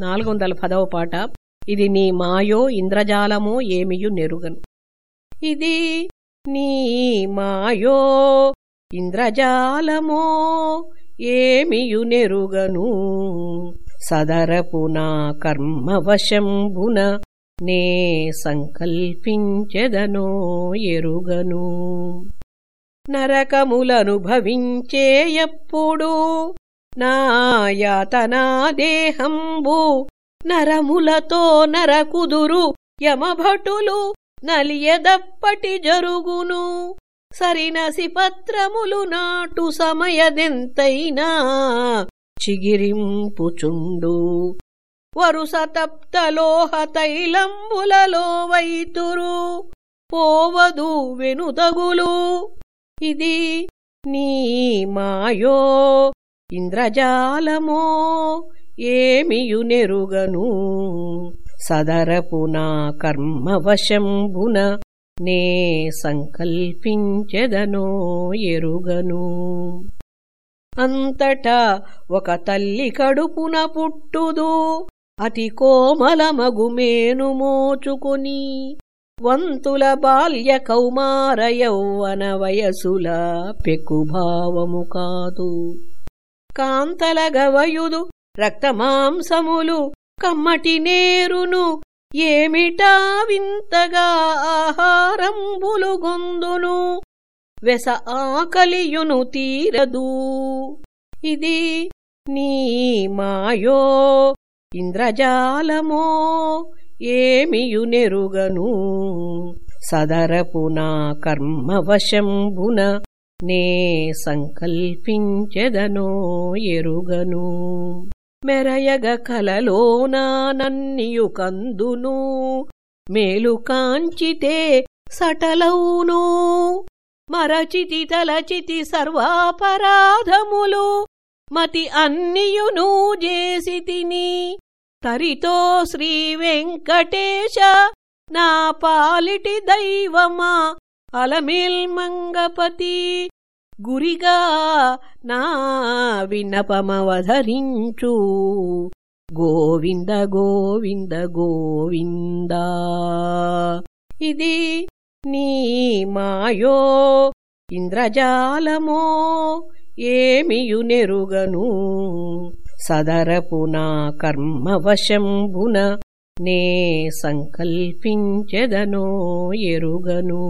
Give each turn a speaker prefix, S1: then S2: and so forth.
S1: నాలుగు వందల పదవ పాట. ఇది నీ మాయో ఇంద్రజాలమో ఏమియు నెరుగను. ఇది నీ మాయో ఇంద్రజాలమో ఏమియు నెరుగను. సదరపు నా కర్మవశంబున నే సంకల్పించెదనో ఎరుగను. నరకములనుభవించే ఎప్పుడు నాయాతనా దేహంబు నరములతో నరకుదురు యమభటులు నలియదప్పటి జరుగును. సరినసి పత్రములు నాటు సమయదెంతైనా చిగిరింపుచుండు. వరుస తప్తలోహ తైలంబులలో వైతురు పోవదు వెనుదగులు. ఇది నీ మాయో ఇంద్రజాలమో ఏమియునెరుగను? సదరపు నా కర్మవశంబున నే సంకల్పించెదనో ఎరుగను. అంతటా ఒక తల్లి కడుపున పుట్టుదు అతి కోమలమగుమేను మోచుకొని. వంతుల బాల్య కౌమార యౌవన వయసుల పెక్కుభావము కాదు. కాంతల గవయుదు రక్తమాంసములు కమ్మటి నేరును ఏమిటా వింతగా ఆహారంబులు గొందును వెస ఆకలియును తీరదు. ఇది నీ మాయో ఇంద్రజాలమో ఏమియునెరుగను సదరపు నా కర్మవశంబున నే సంకల్పించెదనో ఎరుగను. మెరయగ కలలోనా నన్నియు కందును. మేలు కాంచితే సటలౌను. మరచితి తలచితి సర్వాపరాధములు. మతి అన్నియును చేసి తిని. తరితో శ్రీ వెంకటేశ నా పాలిటి దైవమా అలమేల్మంగపతి గురిగా నా విన్నపమవధరించు. గోవింద గోవింద గోవింద. ఇది నీ మాయో ఇంద్రజాలమో ఏమియునెరుగను సదరపు నా కర్మవశంబున నే సంకల్పించెదనో ఎరుగను.